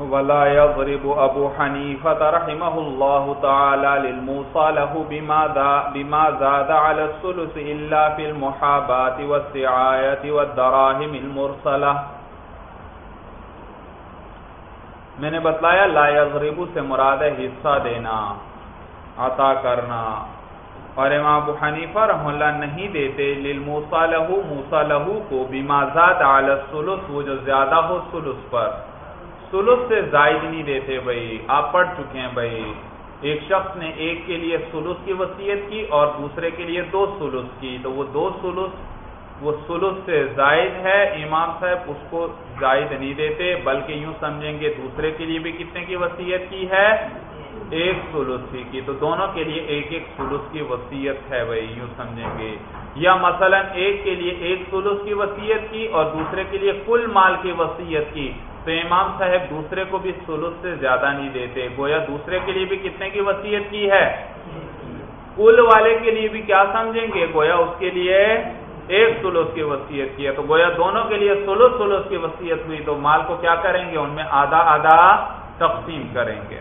ولا يضرب ابو حنيفه رحمه الله تعالى للموصى له بما بما زاد على الثلث الا في المحابات والسعايه والدراهم المرسله میں نے بتلایا، لا يضرب سے مراد ہے حصہ دینا، عطا کرنا۔ اور امام ابو حنیفہ رحم اللہ نہیں دیتے، للموصى له، موصى له کو بما زاد على الثلث، وہ جو زیادہ ہو ثلث پر۔ سلس سے زائد نہیں دیتے بھائی، آپ پڑھ چکے ہیں بھائی۔ ایک شخص نے ایک کے لیے سلس کی وصیت کی اور دوسرے کے لیے دو سلس کی۔ تو وہ دو سلس وہ سلس سے زائد ہے، امام صاحب اس کو زائد نہیں دیتے، بلکہ یوں سمجھیں گے دوسرے کے لیے بھی کتنے کی وصیت کی ہے؟ ایک سلس کی۔ تو دونوں کے لیے ایک ایک سلس کی وصیت ہے بھائی، یوں سمجھیں گے۔ یا مثلا ایک کے لیے ایک سلس کی وصیت کی اور دوسرے کے لیے کل مال کی وصیت کی۔ تو امام صاحب دوسرے کو بھی سلس سے زیادہ نہیں دیتے، گویا دوسرے کے لیے بھی کتنے کی وصیت کی ہے؟ کل والے کے لیے بھی کیا سمجھیں گے؟ گویا اس کے لیے ایک سلس کی وصیت کی ہے۔ تو گویا دونوں کے لیے سلس سلس کی وصیت ہوئی، تو مال کو کیا کریں گے؟ ان میں آدھا آدھا تقسیم کریں گے۔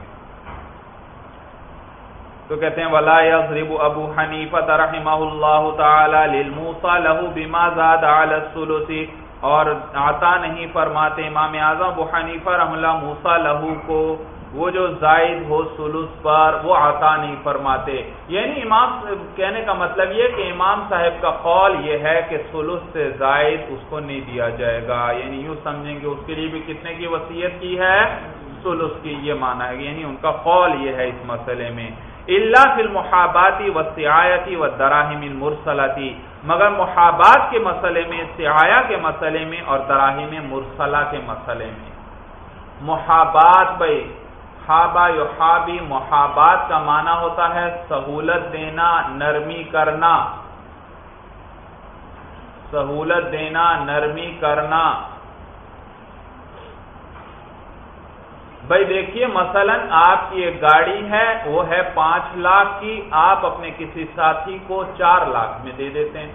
تو کہتے ہیں، ولا يضرب ابو حنیفہ رحمہ اللہ تعالی للموصى له بما زاد على الثلث اور عطا نہیں فرماتے، امام اعظم ابو حنیفہ رحم اللہ موسا لہو کو وہ جو زائد ہو سلوس پر وہ عطا نہیں فرماتے۔ یعنی امام کہنے کا مطلب یہ کہ امام صاحب کا قول یہ ہے کہ سلوس سے زائد اس کو نہیں دیا جائے گا۔ یعنی یوں سمجھیں گے اس کے لیے بھی کتنے کی وصیت کی ہے؟ سلوس کی یہ مانا ہے۔ یعنی ان کا قول یہ ہے اس مسئلے میں۔ اللہ فی المحاباتی و سیایتی و دراہم المرسلاتی، مگر محابات کے مسئلے میں سیایا کے مسئلے میں اور دراہم مرسلہ کے مسئلے میں۔ محابات بھائی، حابا یو محابات کا معنی ہوتا ہے سہولت دینا، نرمی کرنا۔ سہولت دینا، نرمی کرنا۔ بھائی دیکھیے، مثلا آپ کی ایک گاڑی ہے، وہ ہے پانچ لاکھ کی، آپ اپنے کسی ساتھی کو چار لاکھ میں دے دیتے ہیں۔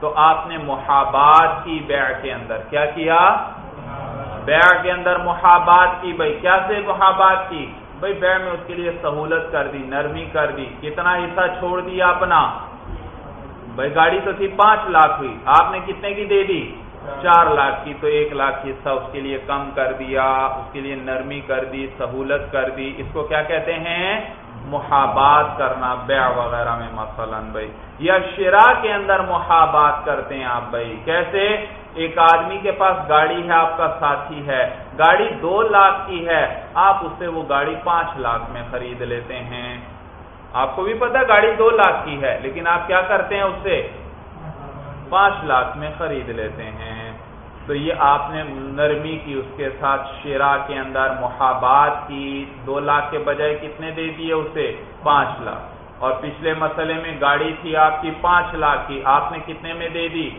تو آپ نے محابات کی بیع کے اندر کیا کیا؟ بیع کے اندر محابات کی۔ بھائی کیا سے محابات کی؟ بھائی بیع میں اس کے لیے سہولت کر دی، نرمی کر دی۔ کتنا حصہ چھوڑ دیا اپنا؟ بھائی گاڑی تو تھی پانچ لاکھ ہوئی، آپ نے کتنے کی دے دی؟ چار لاکھ کی تو ایک لاکھ حصہ اس کے لیے کم کر دیا، اس کے لیے نرمی کر دی، سہولت کر دی۔ اس کو کیا کہتے ہیں؟ محابات کرنا، بیع وغیرہ میں مثلا بھائی۔ یا شرا کے اندر محابات کرتے ہیں آپ بھائی۔ کیسے؟ ایک آدمی کے پاس گاڑی ہے، آپ کا ساتھی ہے، گاڑی دو لاکھ کی ہے، آپ اس سے وہ گاڑی پانچ لاکھ میں خرید لیتے ہیں۔ آپ کو بھی پتا گاڑی دو لاکھ کی ہے، لیکن آپ کیا کرتے ہیں اس سے؟ پانچ لاکھ میں خرید لیتے ہیں۔ تو یہ آپ نے نرمی کی، اس کے ساتھ شیرا کے اندر محابات کی، دو لاکھ کے بجائے کتنے دے دیے اسے؟ پانچ لاکھ۔ اور پچھلے مسئلے میں گاڑی تھی آپ کی پانچ لاکھ کی، آپ نے کتنے میں دے دی؟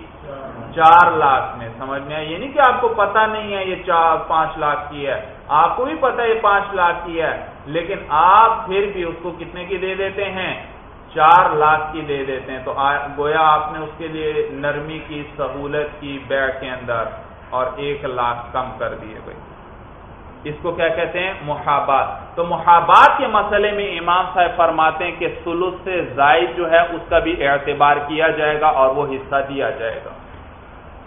چار لاکھ میں، سمجھ میں آئی؟ یہ نہیں کہ آپ کو پتا نہیں ہے یہ چار، پانچ لاکھ کی ہے۔ آپ کو بھی پتا یہ پانچ لاکھ کی ہے، لیکن آپ پھر بھی اس کو کتنے کی دے دیتے ہیں؟ چار لاکھ کی دے دیتے ہیں تو گویا آپ نے اس کے لیے نرمی کی، سہولت کی بیع کے اندر اور ایک لاکھ کم کر دیے بھائی۔ اس کو کیا کہتے ہیں؟ محابات۔ تو محابات کے مسئلے میں امام صاحب فرماتے ہیں کہ سلوس سے زائد جو ہے، اس کا بھی اعتبار کیا جائے گا اور وہ حصہ دیا جائے گا۔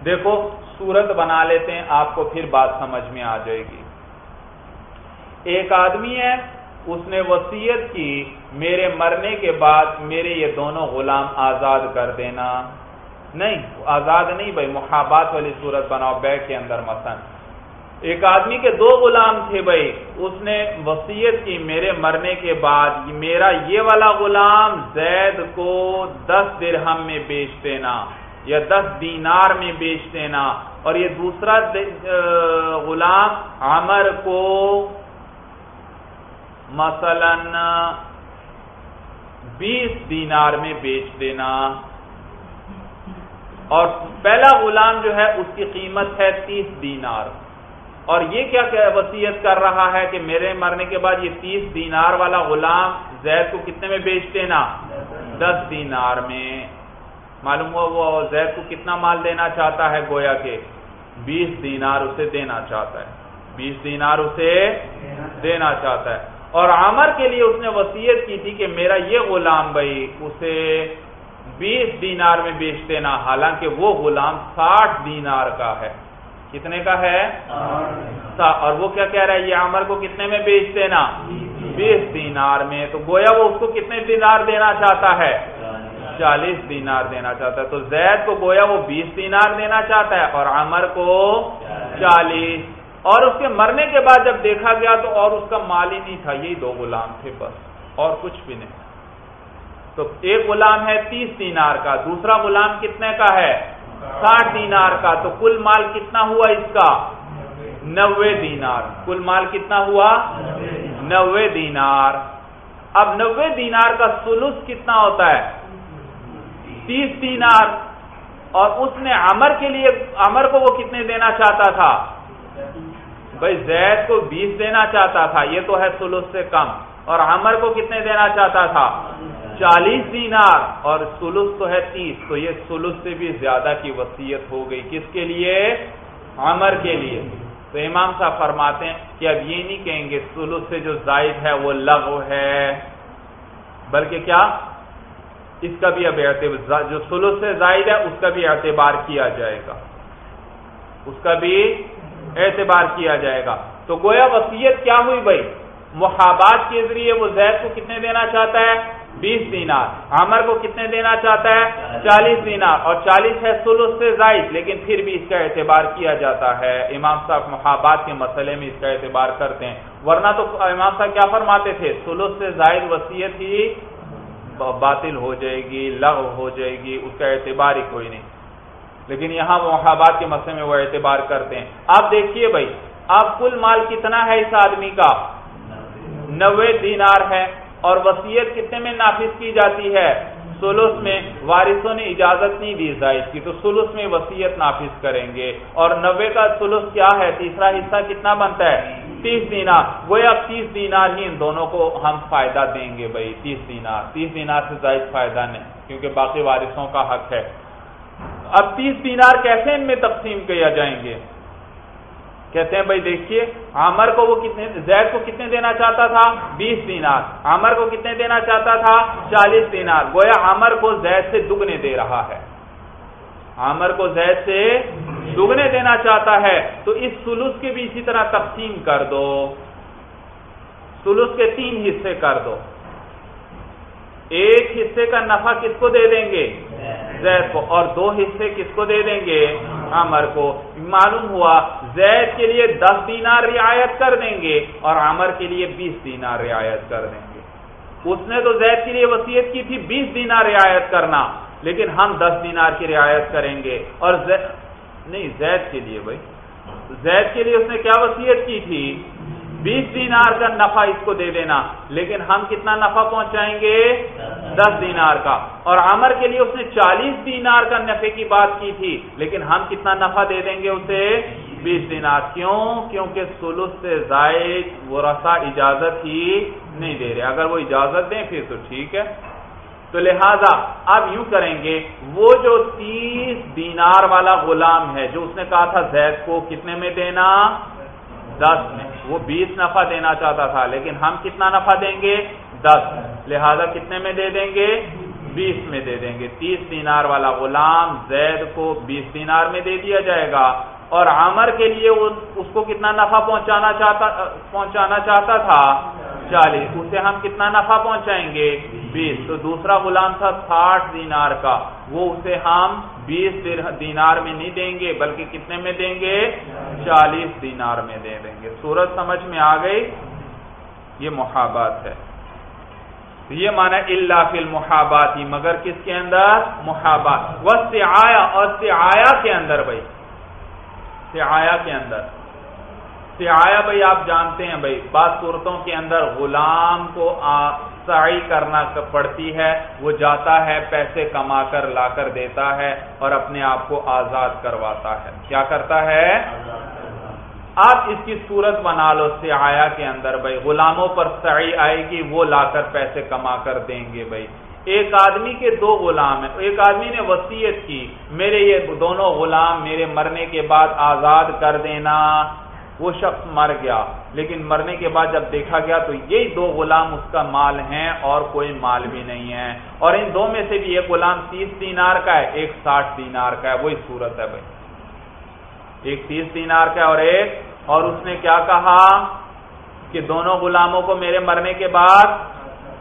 دیکھو، صورت بنا لیتے ہیں، آپ کو پھر بات سمجھ میں آ جائے گی۔ ایک آدمی ہے اس نے وسیعت کی، میرے مرنے کے بعد میرے یہ دونوں غلام آزاد کر دینا۔ نہیں، آزاد نہیں بھائی، محابات والی صورت بناؤ بیگ کے اندر مثلا۔ ایک آدمی کے دو غلام تھے بھائی، اس نے وسیعت کی، میرے مرنے کے بعد میرا یہ والا غلام زید کو دس درہم میں بیچ دینا، یا دس دینار میں بیچ دینا۔ اور یہ دوسرا غلام عمر کو مثلا بیس دینار میں بیچ دینا۔ اور پہلا غلام جو ہے اس کی قیمت ہے تیس دینار۔ اور یہ کیا وسیعت کر رہا ہے کہ میرے مرنے کے بعد یہ تیس دینار والا غلام زید کو کتنے میں بیچ دینا؟ دس دینار میں۔ معلوم ہوا وہ زید کو کتنا مال دینا چاہتا ہے؟ گویا کے بیس دینار اسے دینا چاہتا ہے۔ بیس دینار اسے دینا چاہتا ہے۔ اور عمر کے لیے اس نے وسیعت کی تھی کہ میرا یہ غلام بھائی اسے بیس دینار میں بیچ دینا، حالانکہ وہ غلام ساٹھ دینار کا ہے۔ کتنے کا ہے؟ اور وہ کیا کہہ رہا ہے؟ یہ عمر کو کتنے میں بیچ دینا؟ بیس دینار میں۔ تو گویا وہ اس کو کتنے دینار دینا چاہتا ہے؟ چالیس دینار دینا چاہتا ہے۔ تو زید کو گویا وہ بیس دینار دینا چاہتا ہے اور عمر کو چالیس اور اس کے مرنے کے بعد جب دیکھا گیا تو اور اس کا مال ہی نہیں تھا، یہی دو غلام تھے بس، اور کچھ بھی نہیں۔ تو ایک غلام ہے تیس دینار کا، دوسرا غلام کتنے کا ہے؟ ساٹھ دینار کا۔ تو کل مال کتنا ہوا اس کا؟ نوے دینار۔ کل مال کتنا ہوا؟ نوے دینار۔ اب نوے دینار کا سلوس کتنا ہوتا ہے؟ تیس دینار۔ اور اس نے امر کے لیے امر کو وہ کتنے دینا چاہتا تھا؟ بھائی زید کو بیس دینا چاہتا تھا، یہ تو ہے سلوس سے کم۔ اور امر کو کتنے دینا چاہتا تھا؟ چالیس دینار۔ اور سلوس تو ہے تیس، تو یہ سلوس سے بھی زیادہ کی وسیعت ہو گئی۔ کس کے لیے؟ عمر کے لیے۔ تو امام صاحب فرماتے ہیں کہ اب یہ نہیں کہیں گے سلوس سے جو زائد ہے وہ لغو ہے۔ بلکہ کیا؟ اس کا بھی اب اعتبار جو سلوس سے زائد ہے، اس کا بھی اعتبار کیا جائے گا۔ اس کا بھی اعتبار کیا جائے گا۔ تو گویا وسیعت کیا ہوئی بھائی؟ محابات کے ذریعے وہ زید کو کتنے دینا چاہتا ہے؟ بیس دینار۔ عمر کو کتنے دینا چاہتا ہے؟ چالیس دینار۔ اور چالیس ہے سلس سے زائد، لیکن پھر بھی اس کا اعتبار کیا جاتا ہے۔ امام صاحب محابات کے مسئلے میں اس کا اعتبار کرتے ہیں۔ ورنہ تو امام صاحب کیا فرماتے تھے؟ سلس سے زائد وسیعت ہی باطل ہو جائے گی لغ ہو جائے گی، اس کا اعتبار ہی کوئی نہیں۔ لیکن یہاں وہ محابات کے مسئلے میں وہ اعتبار کرتے ہیں۔ آپ دیکھیے بھائی اب کل مال کتنا ہے اس آدمی کا؟ نوے دینار ہے اور وسیعت کتنے میں نافذ کی جاتی ہے؟ سلس میں وارثوں نے اجازت نہیں دی زائد کی، تو سلس میں وسیعت نافذ کریں گے۔ اور نوے کا سلس کیا ہے؟ تیسرا حصہ کتنا بنتا ہے؟ تیس دینار۔ وہ اب تیس دینار ہی ان دونوں کو ہم فائدہ دیں گے بھائی، تیس دینار۔ تیس دینار سے زائد فائدہ نہیں، کیونکہ باقی وارثوں کا حق ہے۔ اب تیس دینار کیسے ان میں تقسیم کیا جائیں گے؟ کہتے ہیں بھائی دیکھیے، عامر کو وہ کتنے، زید کو کتنے دینا چاہتا تھا؟ بیس دینار۔ عامر کو کتنے دینا چاہتا تھا؟ چالیس دینار۔ گویا عامر کو زید سے دگنے دے رہا ہے۔ عامر کو زید سے دگنے دینا چاہتا ہے۔ تو اس سلوس کے بھی اسی طرح تقسیم کر دو۔ سلوس کے تین حصے کر دو۔ ایک حصے کا نفع کس کو دے دیں گے؟ زید کو۔ اور دو حصے کس کو دے دیں گے؟ عمر کو۔ معلوم ہوا، زید کے لیے دس دینار رعایت کر دیں گے اور عمر کے لیے بیس دینار رعایت کر دیں گے۔ اس نے تو زید کے لیے وسیعت کی تھی بیس دینار رعایت کرنا، لیکن ہم دس دینار کی رعایت کریں گے۔ اور زید، نہیں، زید کے لیے بھائی۔ زید کے لیے اس نے کیا وسیعت کی تھی؟ بیس دینار کا نفع اس کو دے دینا۔ لیکن ہم کتنا نفع پہنچائیں گے؟ دس دینار کا۔ اور عمر کے لیے اس نے چالیس دینار کا نفے کی بات کی تھی۔ لیکن ہم کتنا نفع دے دیں گے اسے؟ بیس دینار۔ کیوں؟ کیونکہ سلس سے زائد وہ رسا اجازت ہی نہیں دے رہے۔ اگر وہ اجازت دیں پھر تو ٹھیک ہے۔ تو لہذا اب یوں کریں گے۔ وہ جو تیس دینار والا غلام ہے، جو اس نے کہا تھا زید کو کتنے میں دینا؟ دس میں۔ وہ بیس نفع دینا چاہتا تھا، لیکن ہم کتنا نفع دیں گے؟ دس۔ لہذا کتنے میں دے دیں گے؟ بیس میں دے دیں گے۔ تیس دینار والا غلام زید کو بیس دینار میں دے دیا جائے گا۔ اور عمر کے لیے اس کو کتنا نفع پہنچانا چاہتا پہنچانا چاہتا تھا؟ چالیس اسے ہم کتنا نفع پہنچائیں گے؟ بیس۔ تو دوسرا غلام تھا ساٹھ دینار کا۔ وہ اسے ہم بیس دینار میں نہیں دیں گے، بلکہ کتنے میں دیں گے؟ چالیس دینار میں دے دیں گے۔ سورج سمجھ میں آ گئی؟ یہ محابات ہے۔ یہ مانا اللہ فی المحابات ہی مگر کس کے اندر؟ محابات۔ وہ سیایا اور سیایا کے اندر بھائی۔ سیایا کے اندر۔ سیایا بھائی، آپ جانتے ہیں بھائی، بعض صورتوں کے اندر غلام کو سعی کرنا پڑتی ہے، وہ جاتا ہے، پیسے کما کر لا کر دیتا ہے اور اپنے آپ کو آزاد کرواتا ہے۔ کیا کرتا ہے؟ آپ اس کی صورت بنا لو سیایا کے اندر بھائی، غلاموں پر سعی آئے گی، وہ لا کر پیسے کما کر دیں گے بھائی۔ ایک آدمی کے دو غلام ہیں۔ ایک آدمی نے وسیعت کی، میرے یہ دونوں غلام میرے مرنے کے بعد آزاد کر دینا۔ وہ شخص مر گیا۔ لیکن مرنے کے بعد جب دیکھا گیا تو یہی دو غلام اس کا مال ہیں اور کوئی مال بھی نہیں ہے۔ اور ان دو میں سے بھی ایک غلام تیس دینار کا ہے، ایک ساٹھ دینار کا ہے۔ وہی صورت ہے بھائی۔ ایک تیس دینار کا ہے اور ایک۔ اور اس نے کیا کہا کہ دونوں غلاموں کو میرے مرنے کے بعد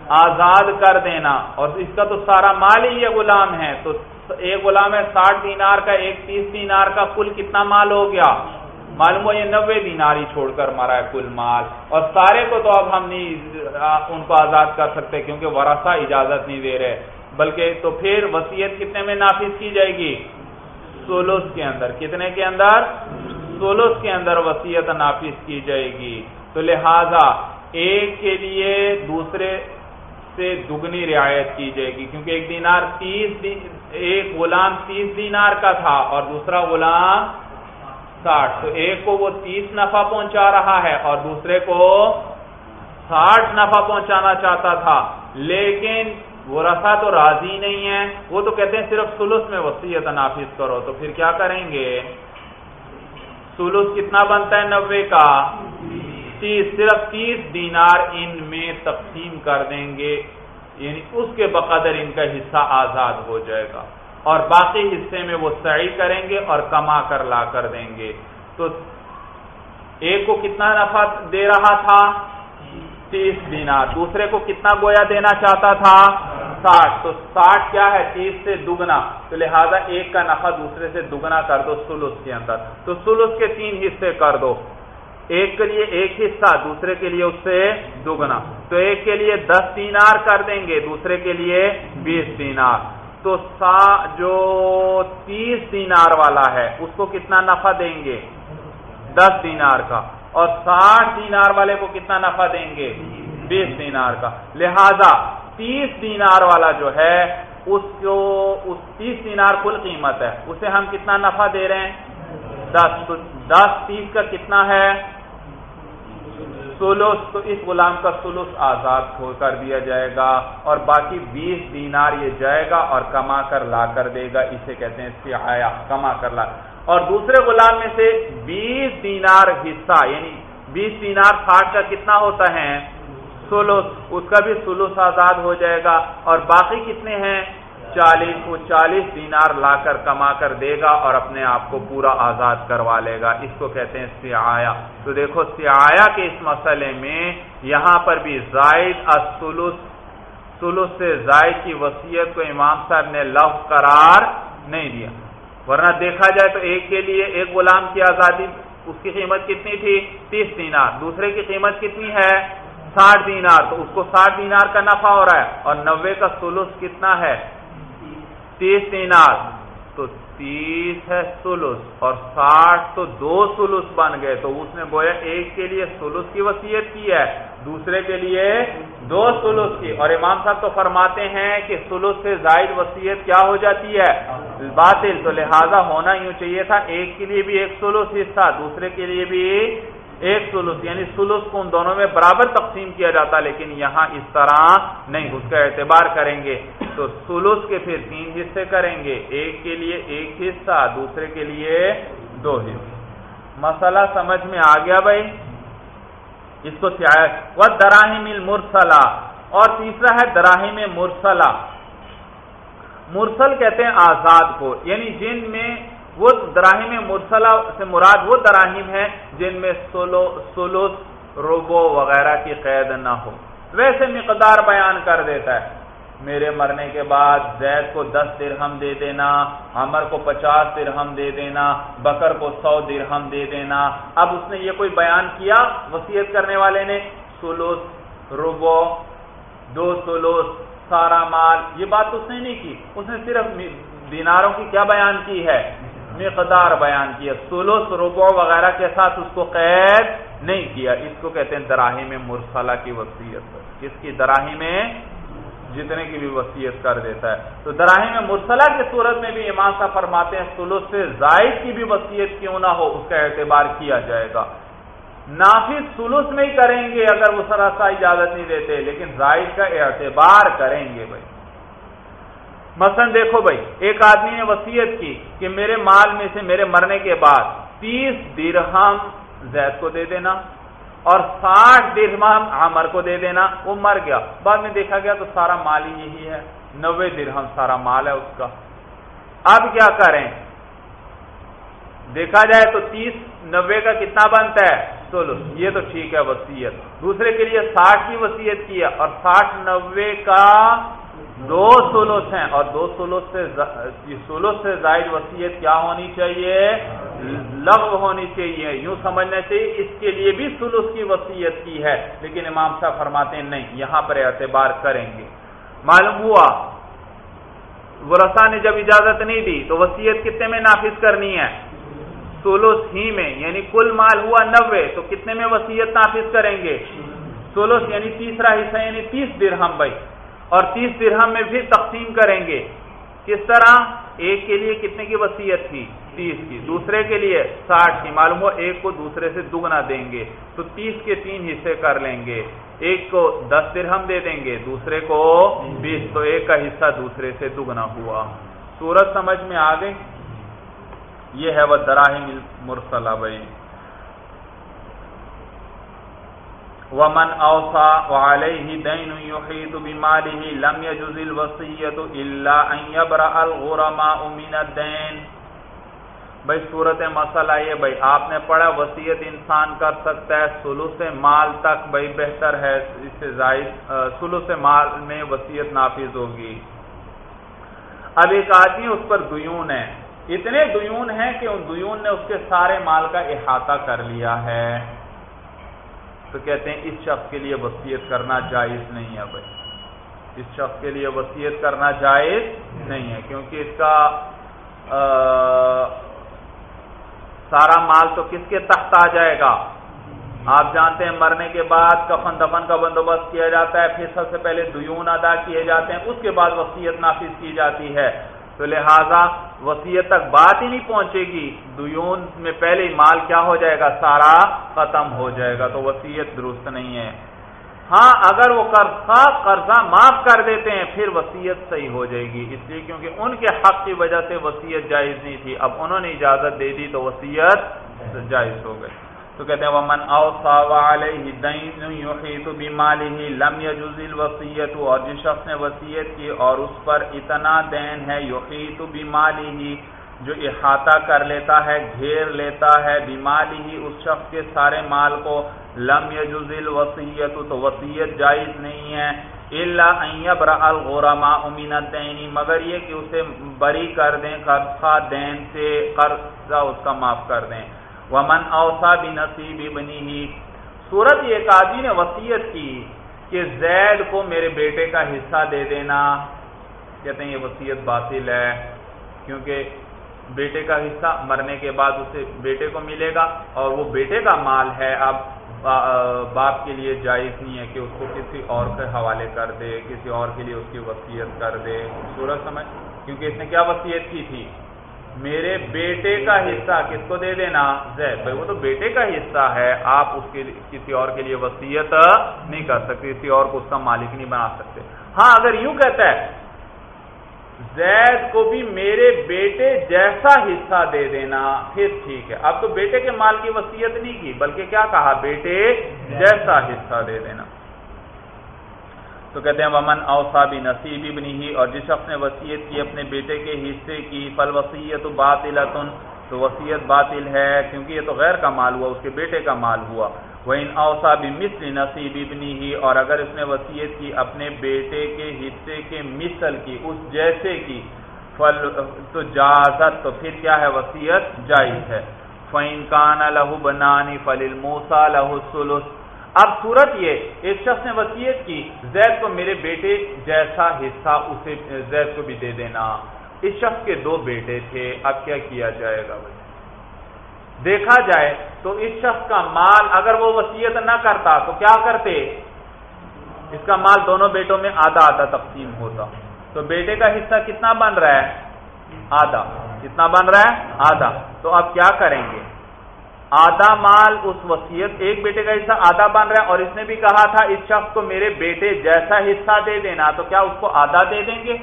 آزاد کر دینا۔ اور اس کا تو سارا مال ہی یہ غلام ہے۔ تو ایک غلام ہے، ساٹھ دینار کا، ایک تیس دینار کا، کل کتنا مال ہو گیا؟ معلوم ہو یہ نوے دینار ہی چھوڑ کر مرا ہے کل مال اور سارے کو تو اب ہم نہیں ان کو آزاد کر سکتے کیونکہ ورثہ اجازت نہیں دے رہے۔ بلکہ تو پھر وسیعت کتنے میں نافذ کی جائے گی؟ سولوس کے اندر۔ کتنے کے اندر؟ سولوس کے اندر وسیعت نافذ کی جائے گی۔ تو لہذا ایک کے لیے دوسرے سے دگنی رعایت کی جائے گی۔ کیونکہ ایک دینار تیس ایک غلام تیس دینار کا تھا اور دوسرا غلام ساٹھ۔ تو ایک کو وہ تیس نفع پہنچا رہا ہے اور دوسرے کو ساٹھ نفع پہنچانا چاہتا تھا۔ لیکن وہ رسا تو راضی نہیں ہے۔ وہ تو کہتے ہیں صرف سلس میں وسیعت نافذ کرو۔ تو پھر کیا کریں گے؟ سلس کتنا بنتا ہے؟ نوے کا۔ تیس۔ صرف تیس دینار ان میں تقسیم کر دیں گے۔ یعنی اس کے بقدر ان کا حصہ آزاد ہو جائے گا۔ اور باقی حصے میں وہ سعی کریں گے اور کما کر لا کر دیں گے۔ تو ایک کو کتنا نفع دے رہا تھا؟ تیس دینار۔ دوسرے کو کتنا گویا دینا چاہتا تھا؟ ساٹھ۔ تو ساٹھ کیا ہے؟ تیس سے دگنا۔ تو لہذا ایک کا نفع دوسرے سے دگنا کر دو سلس کے اندر۔ تو سلس کے تین حصے کر دو۔ ایک کے لیے ایک حصہ، دوسرے کے لیے اس سے دگنا۔ تو ایک کے لیے دس دینار کر دیں گے، دوسرے کے لیے بیس دینار۔ تو سا جو تیس دینار والا ہے، اس کو کتنا نفع دیں گے؟ دس دینار کا۔ اور ساٹھ دینار والے کو کتنا نفع دیں گے؟ بیس دینار کا۔ لہذا تیس دینار والا جو ہے، اس کو، اس تیس دینار کل قیمت ہے۔ اسے ہم کتنا نفع دے رہے ہیں؟ دس۔ دس تیس کا کتنا ہے؟ سولوس، تو اس غلام کا سولوس آزاد ہو کر دیا جائے گا اور باقی بیس دینار یہ جائے گا اور کما کر لا کر دے گا، اسے کہتے ہیں سیاح، کما کر لا۔ اور دوسرے غلام میں سے بیس دینار حصہ یعنی بیس دینار ساٹھ کا کتنا ہوتا ہے؟ سولوس، اس کا بھی سولوس آزاد ہو جائے گا۔ اور باقی کتنے ہیں؟ چالیس وہ چالیس دینار لا کر کما کر دے گا اور اپنے آپ کو پورا آزاد کروا لے گا۔ اس کو کہتے ہیں سیایا تو دیکھو سیایا کے اس مسئلے میں یہاں پر بھی زائد اسلس سے زائد کی وسیعت کو امام صاحب نے لفظ قرار نہیں دیا۔ ورنہ دیکھا جائے تو ایک کے لیے ایک غلام کی آزادی، اس کی قیمت کتنی تھی؟ تیس دینار۔ دوسرے کی قیمت کتنی ہے؟ ساٹھ دینار۔ تو اس کو ساٹھ دینار کا نفع ہو رہا ہے اور نوے کا سلس کتنا ہے؟ تیس دینار تو تیس ہے سلس اور ساٹھ تو دو سلس بن گئے۔ تو اس نے گویا ایک کے لیے سلس کی وسیعت کی ہے، دوسرے کے لیے دو سلس کی۔ اور امام صاحب تو فرماتے ہیں کہ سلس سے زائد وسیعت کیا ہو جاتی ہے؟ باطل۔ تو لہذا ہونا یوں چاہیے تھا، ایک کے لیے بھی ایک سلس حصہ، دوسرے کے لیے بھی ایک سلس یعنی سلس کو ان دونوں میں برابر تقسیم کیا جاتا، لیکن یہاں اس طرح نہیں، اس کا اعتبار کریں گے۔ تو سلس کے پھر تین حصے کریں گے، ایک کے لیے ایک حصہ، دوسرے کے لیے دو حصے۔ مسئلہ سمجھ میں آ گیا بھائی؟ اس کو وہ دراہم مرسلا اور تیسرا ہے دراہم مرسلا مرسل کہتے ہیں آزاد کو یعنی جن میں وہ دراہیم مرسلہ سے مراد وہ دراہیم ہے جن میں سولو سولوس روبو وغیرہ کی قید نہ ہو۔ ویسے مقدار بیان کر دیتا ہے۔ میرے مرنے کے بعد زید کو دس درہم دے دینا، عمر کو پچاس درہم دے دینا، بکر کو سو درہم دے دینا۔ اب اس نے یہ کوئی بیان کیا؟ وسیعت کرنے والے نے سولوس روبو دو سولوس سارا مال، یہ بات اس نے نہیں کی۔ اس نے صرف دیناروں کی کیا بیان کی ہے؟ مقدار بیان کیا سلوس ربو وغیرہ کے ساتھ اس کو قید نہیں کیا۔ اس کو کہتے ہیں دراہی میں مرسلہ کی وسیعت کس کی دراہی میں جتنے کی بھی وسیعت کر دیتا ہے۔ تو دراہی میں مرسلہ کی صورت میں بھی امام صاحب فرماتے ہیں سلوس سے زائد کی بھی وسیعت کیوں نہ ہو، اس کا اعتبار کیا جائے گا۔ نافذ سلوس میں ہی کریں گے اگر وہ سراسا اجازت نہیں دیتے، لیکن زائد کا اعتبار کریں گے بھائی۔ مثلا دیکھو بھائی، ایک آدمی نے وسیعت کی کہ میرے مال میں سے میرے مرنے کے بعد تیس درہم زید کو دے دینا اور ساٹھ درہم عمر کو دے دینا، وہ مر گیا۔ بعد میں دیکھا گیا تو سارا مال ہی یہی ہے، نوے درہم سارا مال ہے اس کا۔ اب کیا کریں؟ دیکھا جائے تو تیس نوے کا کتنا بنتا ہے؟ سولو یہ تو ٹھیک ہے وسیعت دوسرے کے لیے ساٹھ کی وسیعت کی ہے اور ساٹھ نوے کا دو سولوس ہیں اور دو سولوس سے سولوس سے زائد وسیعت کیا ہونی چاہیے؟ لغو ہونی چاہیے۔ یوں سمجھنے سے اس کے لیے بھی سلوس کی وسیعت کی ہے، لیکن امام صاحب فرماتے ہیں نہیں، یہاں پر اعتبار کریں گے۔ معلوم ہوا ورسا نے جب اجازت نہیں دی، تو وسیعت کتنے میں نافذ کرنی ہے؟ سولوس ہی میں یعنی کل مال ہوا نوے، تو کتنے میں وسیعت نافذ کریں گے؟ سولوس یعنی تیسرا حصہ یعنی تیس درہم بھائی۔ اور تیس درہم میں پھر تقسیم کریں گے۔ کس طرح؟ ایک کے لیے کتنے کی وسیعت تھی؟ تیس کی۔ دوسرے کے لیے ساٹھ کی۔ معلوم ہو، ایک کو دوسرے سے دگنا دیں گے۔ تو تیس کے تین حصے کر لیں گے۔ ایک کو دس درہم دے دیں گے، دوسرے کو بیس۔ تو ایک کا حصہ دوسرے سے دگنا ہوا۔ سورج سمجھ میں آ گئی یہ ہے وہ دراہم مرسلہ بھائی۔ ومن اوصى وعليه دين يحيط بماله لم يجوز الوصيه الا ان يبرأ الغرماء من الدين۔ بھائی، صورت مسئلہ یہ بھائی، آپ نے پڑھا وسیعت انسان کر سکتا ہے سلو سے مال تک، بھائی، بہتر ہے، اس سے زائد سلو سے مال میں وسیعت نافذ ہوگی۔ اب ایک آدمی اس پر دیون ہے۔ اتنے دیون ہیں کہ ان دیون نے اس کے سارے مال کا احاطہ کر لیا ہے۔ تو کہتے ہیں اس شخص کے لیے وسیعت کرنا جائز نہیں ہے بھائی۔ اس شخص کے لیے وسیعت کرنا جائز نہیں ہے، کیونکہ اس کا سارا مال تو کس کے تحت آ جائے گا؟ آپ جانتے ہیں مرنے کے بعد کفن دفن کا بندوبست کیا جاتا ہے، پھر سب سے پہلے دیون ادا کیے جاتے ہیں، اس کے بعد وسیعت نافذ کی جاتی ہے۔ تو لہذا وسیعت تک بات ہی نہیں پہنچے گی۔ دیون میں پہلے مال کیا ہو جائے گا؟ سارا ختم ہو جائے گا، تو وسیعت درست نہیں ہے۔ ہاں اگر وہ قرضہ قرضہ معاف کر دیتے ہیں، پھر وسیعت صحیح ہو جائے گی۔ اس لیے کیونکہ ان کے حق کی وجہ سے وسیعت جائز نہیں تھی۔ اب انہوں نے اجازت دے دی تو وسیعت جائز ہو گئی۔ تو کہتے ہیں، ومن اوصى وعليه دين يحيط بماله لم يجوز الوصيه اور جس شخص نے وصیت کی اور اس پر اتنا دین ہے، يحيط بماله جو احاطہ کر لیتا ہے، گھیر لیتا ہے بیمالی ہی اس شخص کے سارے مال کو، لم يجوز الوصیت تو وصیت جائز نہیں ہے اللہ ان يبرأ الغرماء من مگر یہ کہ اسے بری کر دیں قرضہ دین سے قرضہ اس کا معاف کر دیں۔ ومن اوسا بھی نصیب ابنی ہی سورت ایک آدمی نے وسیعت کی کہ زید کو میرے بیٹے کا حصہ دے دینا۔ کہتے ہیں یہ وسیعت باطل ہے، کیونکہ بیٹے کا حصہ مرنے کے بعد اسے بیٹے کو ملے گا اور وہ بیٹے کا مال ہے۔ اب باپ کے لیے جائز نہیں ہے کہ اس کو کسی اور کے حوالے کر دے، کسی اور کے لیے اس کی وسیعت کر دے۔ سورج سمجھ، کیونکہ اس نے کیا وسیعت کی تھی؟ میرے بیٹے کا حصہ کس کو دے دینا؟ زید. بھائی، وہ تو بیٹے کا حصہ ہے، آپ اس کے کسی اور کے لیے وسیعت نہیں کر سکتے، کسی اور کو اس کا مالک نہیں بنا سکتے۔ ہاں اگر یوں کہتا ہے، زید کو بھی میرے بیٹے جیسا حصہ دے دینا، پھر ٹھیک ہے۔ اب تو بیٹے کے مال کی وسیعت نہیں کی، بلکہ کیا کہا؟ بیٹے جیسا حصہ دے دینا۔ تو کہتے ہیں، ومن اوسا بھی نصیب ابنی ہی اور جس شخص نے وسیعت کی اپنے بیٹے کے حصے کی فل وسیعت باطل تو وسیعت باطل ہے، کیونکہ یہ تو غیر کا مال ہوا، اس کے بیٹے کا مال ہوا۔ وہ ان اوسا بھی مثل نصیب ابنی ہی اور اگر اس نے وسیعت کی اپنے بیٹے کے حصے کے مثل کی، اس جیسے کی، فل، تو جازت، تو پھر کیا ہے؟ وسیعت جائز ہے۔ فین کان لہو بنانی فل موسا لہو سلس اب صورت یہ، ایک شخص نے وسیعت کی، زید کو میرے بیٹے جیسا حصہ اسے، زید کو بھی دے دینا۔ اس شخص کے دو بیٹے تھے، اب کیا کیا جائے گا؟ بھائی دیکھا جائے تو اس شخص کا مال اگر وہ وسیعت نہ کرتا تو کیا کرتے؟ اس کا مال دونوں بیٹوں میں آدھا آدھا تقسیم ہوتا۔ تو بیٹے کا حصہ کتنا بن رہا ہے؟ آدھا۔ کتنا بن رہا ہے؟ آدھا۔ تو اب کیا کریں گے؟ آدھا مال اس وسیعت، ایک بیٹے کا حصہ آدھا بن رہا ہے اور اس نے بھی کہا تھا، اس شخص کو میرے بیٹے جیسا حصہ دے دینا، تو کیا اس کو آدھا دے دیں گے؟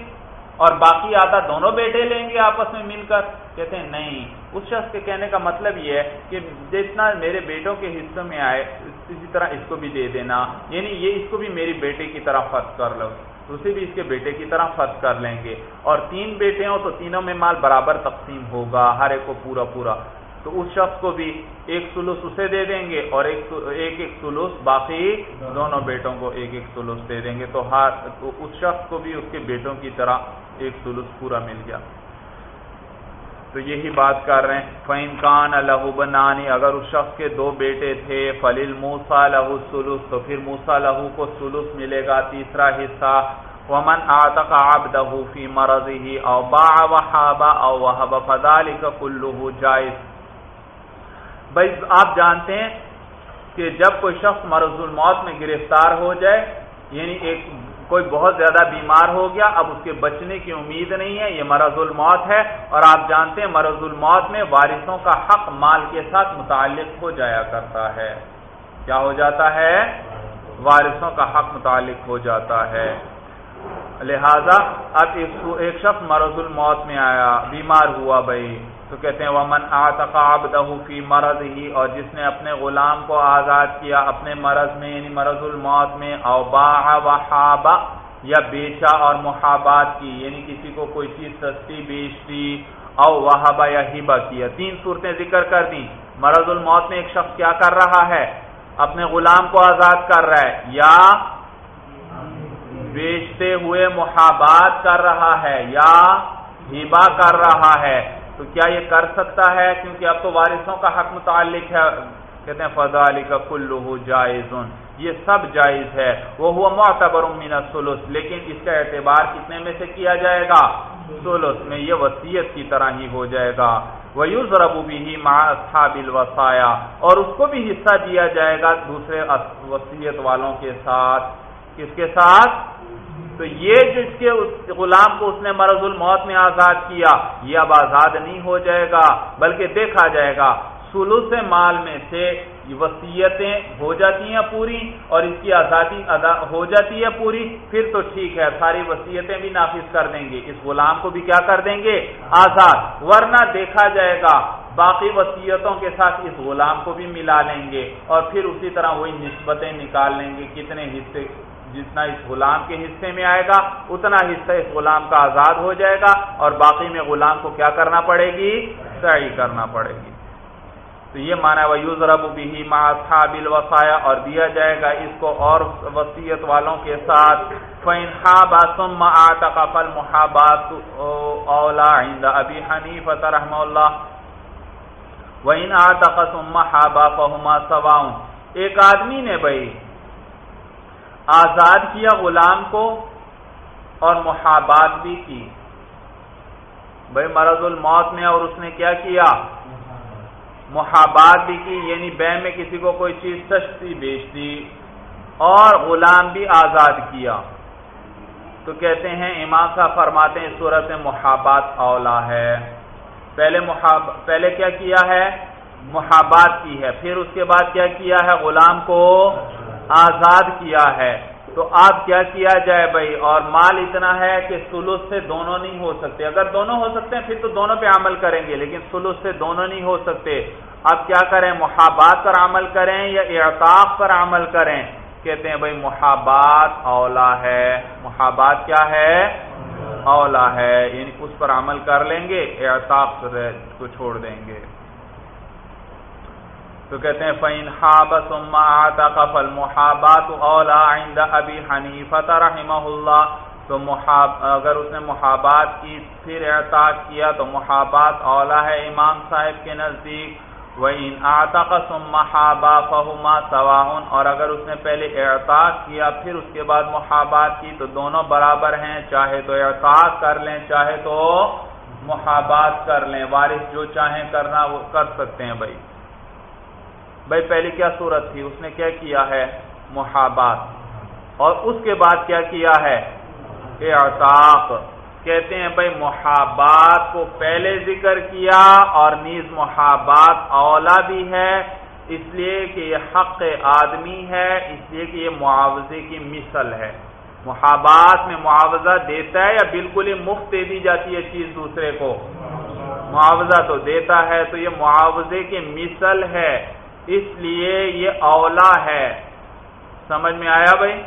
اور باقی آدھا دونوں بیٹے لیں گے آپس میں مل کر؟ کہتے ہیں، نہیں۔ اس شخص کے کہنے کا مطلب یہ ہے کہ جتنا میرے بیٹوں کے حصوں میں آئے، اسی طرح اس کو بھی دے دینا۔ یعنی یہ اس کو بھی میری بیٹے کی طرح فرض کر لو۔ اسے بھی اس کے بیٹے کی طرح فرض کر لیں گے۔ اور تین بیٹے ہوں تو تینوں میں مال برابر تقسیم ہوگا، ہر ایک کو پورا پورا۔ تو اس شخص کو بھی ایک سلوس اسے دے دیں گے اور ایک ایک ایک سلوس باقی دونوں بیٹوں کو ایک ایک سلوس دے دیں گے۔ تو ہر اس شخص کو بھی اس کے بیٹوں کی طرح ایک سلوس پورا مل گیا۔ تو یہی بات کر رہے ہیں۔ فین کان لہو بنانی اگر اس شخص کے دو بیٹے تھے فلیل موسا لہو سلوس، تو پھر موسا لہو کو سلوس ملے گا۔ تیسرا حصہ، ومن آتق عبدہ فی مرضی او باع وحابا او وحب فذالک کلہ جائز۔ بھائی آپ جانتے ہیں کہ جب کوئی شخص مرض الموت میں گرفتار ہو جائے یعنی ایک کوئی بہت زیادہ بیمار ہو گیا، اب اس کے بچنے کی امید نہیں ہے، یہ مرض الموت ہے، اور آپ جانتے ہیں مرض الموت میں وارثوں کا حق مال کے ساتھ متعلق ہو جایا کرتا ہے۔ کیا ہو جاتا ہے؟ وارثوں کا حق متعلق ہو جاتا ہے۔ لہذا اب ایک شخص مرض الموت میں آیا، بیمار ہوا بھائی۔ تو کہتے ہیں، ومن عبدہ فی مرض ہی اور جس نے اپنے غلام کو آزاد کیا اپنے مرض میں یعنی مرض الموت میں او باع وحابا یا بیچا اور محابات کی یعنی کسی کو کوئی چیز سستی بیچتی، او وحابا یا ہبا کیا تین صورتیں ذکر کر دیں۔ مرض الموت میں ایک شخص کیا کر رہا ہے؟ اپنے غلام کو آزاد کر رہا ہے، یا بیچتے ہوئے محابات کر رہا ہے، یا ہبا کر رہا ہے۔ تو کیا یہ کر سکتا ہے؟ کیونکہ اب تو وارثوں کا حق متعلق ہے۔ کہتے ہیں فضا علی کا کلو جائز۔ یہ سب جائز ہے۔ وہ ہوا معتبر من السلس لیکن اس کا اعتبار کتنے میں سے کیا جائے گا؟ سلس میں۔ یہ وسیعت کی طرح ہی ہو جائے گا۔ وہ یوز ربو بھی الوسایا اور اس کو بھی حصہ دیا جائے گا دوسرے وسیعت والوں کے ساتھ۔ کس کے ساتھ؟ تو یہ جس کے غلام کو اس نے مرض الموت میں آزاد کیا، یہ اب آزاد نہیں ہو جائے گا، بلکہ دیکھا جائے گا۔ سلو سے مال میں سے وسیعتیں ہو جاتی ہیں پوری اور اس کی آزادی ہو جاتی ہے پوری، پھر تو ٹھیک ہے، ساری وسیعتیں بھی نافذ کر دیں گے۔ اس غلام کو بھی کیا کر دیں گے؟ آزاد۔ ورنہ دیکھا جائے گا، باقی وسیعتوں کے ساتھ اس غلام کو بھی ملا لیں گے اور پھر اسی طرح وہی نسبتیں نکال لیں گے۔ کتنے حصے جتنا اس غلام کے حصے میں آئے گا، اتنا حصہ اس غلام کا آزاد ہو جائے گا اور باقی میں غلام کو کیا کرنا پڑے گی؟ صحیح کرنا پڑے گی۔ تو یہ مانا وہ یوز رب بھی بل وسایا اور دیا جائے گا اس کو اور وسیعت والوں کے ساتھ۔ فل محابات اولا ابھی حنیف رحم اللہ وہ ان آتقم ہابا فہما سواؤں ایک آدمی نے بھائی آزاد کیا غلام کو اور محابات بھی کی۔ بھائی مرض الموت میں اور اس نے کیا کیا؟ محابات بھی کی یعنی بے میں کسی کو کوئی چیز سستی بیچ دی اور غلام بھی آزاد کیا۔ تو کہتے ہیں، امام صاحب فرماتے ہیں صورت محابات اولا ہے۔ پہلے محاب، پہلے کیا کیا ہے؟ محابات کی ہے۔ پھر اس کے بعد کیا کیا ہے؟ غلام کو آزاد کیا ہے۔ تو آپ کیا کیا جائے بھائی؟ اور مال اتنا ہے کہ سلوس سے دونوں نہیں ہو سکتے۔ اگر دونوں ہو سکتے ہیں، پھر تو دونوں پہ عمل کریں گے، لیکن سلوس سے دونوں نہیں ہو سکتے۔ اب کیا کریں؟ محابات پر عمل کریں یا اعتاق پر عمل کریں؟ کہتے ہیں بھائی، محابات اولا ہے۔ محابات کیا ہے؟ اولا ہے۔ یعنی اس پر عمل کر لیں گے، اعتاق کو چھوڑ دیں گے۔ تو کہتے ہیں فین فل محابات اولا عند ابی حنیفت رحمہ اللہ تو محاب، اگر اس نے محابات کی پھر اعتاق کیا تو محابات اولا ہے امام صاحب کے نزدیک۔ وہ ان آتاق محابا فہما سواہن اور اگر اس نے پہلے اعتاق کیا پھر اس کے بعد محابات کی تو دونوں برابر ہیں، چاہے تو اعتاق کر لیں، چاہے تو محابات کر لیں، وارث جو چاہیں کرنا وہ کر سکتے ہیں بھائی۔ بھائی پہلی کیا صورت تھی؟ اس نے کیا کیا ہے؟ محابات. اور اس کے بعد کیا کیا ہے؟ اعتاق. کہتے ہیں بھائی محابات کو پہلے ذکر کیا اور نیز محابات اولا بھی ہے، اس لیے کہ یہ حق آدمی ہے، اس لیے کہ یہ معاوضے کی مثل ہے۔ محابات میں معاوضہ دیتا ہے یا بالکل ہی مفت دے دی جاتی ہے چیز دوسرے کو؟ معاوضہ تو دیتا ہے، تو یہ معاوضے کی مثل ہے۔ اس لیے یہ اولا ہے۔ سمجھ میں آیا بھائی؟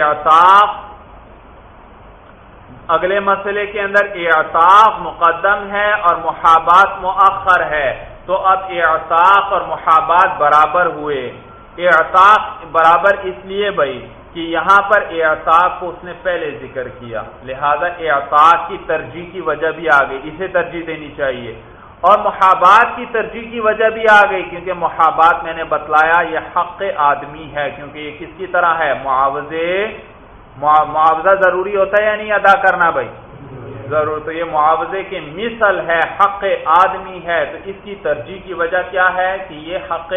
اعتاق اگلے مسئلے کے اندر اعتاق مقدم ہے اور محابات مؤخر ہے۔ تو اب اعتاق اور محابات برابر ہوئے۔ اعتاق برابر اس لیے بھائی کہ یہاں پر اعتاق کو اس نے پہلے ذکر کیا۔ لہذا اعتاق کی ترجیح کی وجہ بھی آ گئی اسے ترجیح دینی چاہیے۔ اور محابات کی ترجیح کی وجہ بھی آ گئی کیونکہ محابات میں نے بتلایا یہ حق آدمی ہے کیونکہ یہ کس کی طرح ہے؟ معاوضے معاوضہ ضروری ہوتا ہے یا نہیں ادا کرنا بھائی؟ ضرور، تو یہ معاوضے کی مثل ہے، حق آدمی ہے، تو اس کی ترجیح کی وجہ کیا ہے کہ یہ حق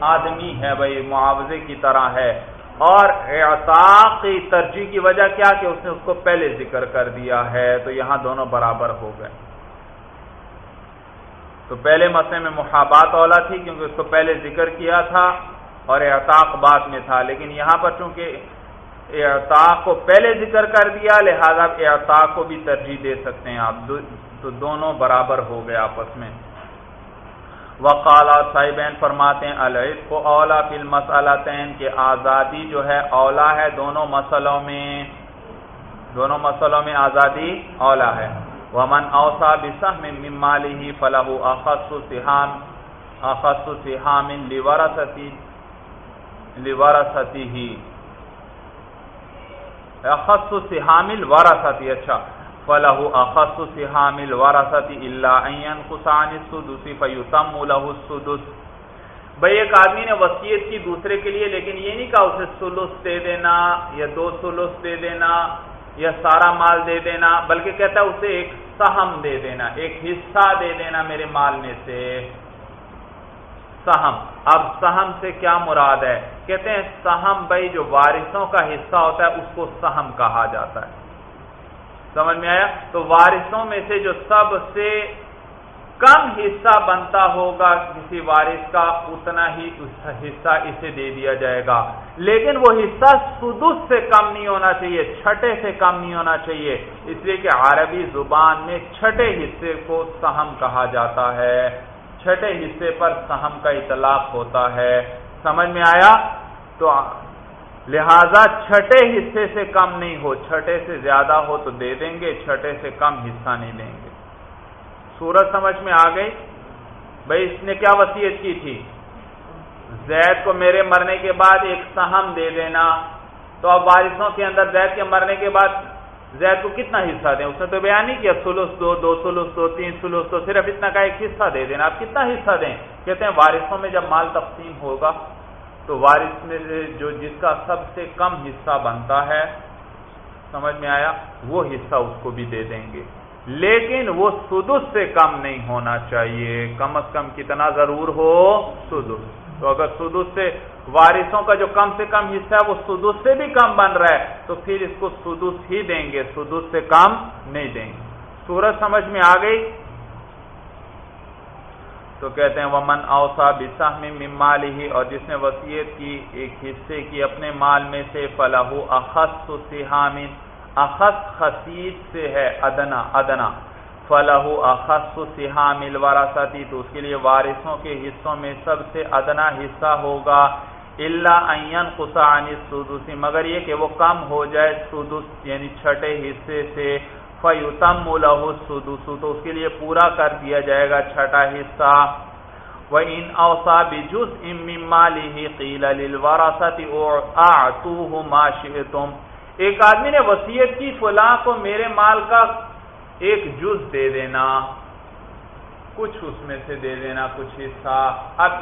آدمی ہے بھائی معاوضے کی طرح ہے۔ اور اعتاق کی ترجیح کی وجہ کیا کہ اس نے اس کو پہلے ذکر کر دیا ہے، تو یہاں دونوں برابر ہو گئے۔ تو پہلے مسئلے میں محابات اولا تھی کیونکہ اس کو پہلے ذکر کیا تھا اور اعتاق بعد میں تھا، لیکن یہاں پر چونکہ اعتاق کو پہلے ذکر کر دیا، لہذا اعتاق کو بھی ترجیح دے سکتے ہیں آپ۔ تو دونوں برابر ہو گئے آپس میں۔ وقالا صاحبین فرماتے ہیں العید کو اولا فل مسئلہ کہ آزادی جو ہے اولا ہے، دونوں مسئلوں میں دونوں مسئلوں میں آزادی اولا ہے۔ ومن اوسا بسم ممالی فلاح اخص سہام اخص سہام لورثتی لورثتی ہی اخص سہامل ورثتی اچھا. فلاح اخص سہامل ورثتی اللہ عین خسان السدس فیتم له السدس. بھائی ایک آدمی نے وصیت کی دوسرے کے لیے، لیکن یہ نہیں کہا اسے سلس دے دینا یا دو سلس دے دینا یا سارا مال دے دینا، بلکہ کہتا ہے اسے ایک سہم دے دینا، ایک حصہ دے دینا میرے مال میں سے۔ سہم۔ اب سہم سے کیا مراد ہے؟ کہتے ہیں سہم بھائی جو وارثوں کا حصہ ہوتا ہے، اس کو سہم کہا جاتا ہے۔ سمجھ میں آیا؟ تو وارثوں میں سے جو سب سے کم حصہ بنتا ہوگا کسی وارث کا، اتنا ہی حصہ اسے دے دیا جائے گا۔ لیکن وہ حصہ سدس سے کم نہیں ہونا چاہیے، چھٹے سے کم نہیں ہونا چاہیے۔ اس لیے کہ عربی زبان میں چھٹے حصے کو سہم کہا جاتا ہے۔ چھٹے حصے پر سہم کا اطلاق ہوتا ہے۔ سمجھ میں آیا؟ تو لہذا چھٹے حصے سے کم نہیں ہو، چھٹے سے زیادہ ہو تو دے دیں گے، چھٹے سے کم حصہ نہیں دیں گے۔ سورج سمجھ میں آ گئی۔ بھائی اس نے کیا وسیعت کی تھی؟ زید کو میرے مرنے کے بعد ایک سہم دے دینا۔ تو اب بارشوں کے اندر زید کے مرنے کے بعد زید کو کتنا حصہ دیں؟ اس نے تو بیان نہیں کیا، سلوس دو دو سلوس دو، تین سلوس دو، صرف اتنا کا ایک حصہ دے دینا۔ آپ کتنا حصہ دیں؟ کہتے ہیں وارثوں میں جب مال تقسیم ہوگا تو وارث میں جو جس کا سب سے کم حصہ بنتا ہے، سمجھ میں آیا، وہ حصہ اس کو بھی دے دیں گے۔ لیکن وہ سدس سے کم نہیں ہونا چاہیے۔ کم از کم کتنا ضرور ہو؟ سدس۔ تو اگر سدس سے وارثوں کا جو کم سے کم حصہ ہے، وہ سدس سے بھی کم بن رہا ہے، تو پھر اس کو سدس ہی دیں گے۔ سدس سے کم نہیں دیں گے۔ سورج سمجھ میں آ گئی؟ تو کہتے ہیں، ومن اوسا بسم ممال ہی اور جس نے وسیعت کی ایک حصے کی اپنے مال میں سے فلاح اخص سہامن اخص خصیص سے ہے ادنا ادنا۔ فلاح اخص سہام الوراثتی تو اس کے لیے وارثوں کے حصوں میں سب سے ادنا حصہ ہوگا۔ اللہ عین خسان سدوسی مگر یہ کہ وہ کم ہو جائے سدس یعنی چھٹے حصے سے۔ فیوتم لہ سدوس تو اس کے لیے پورا کر دیا جائے گا چھٹا حصہ۔ وہ ان اوسا بجس امالی قیل للوراثتی اور آتوہ ما شئتم۔ ایک آدمی نے وسیعت کی، فلاں کو میرے مال کا ایک جز دے دینا، کچھ اس میں سے دے دینا، کچھ حصہ۔ اب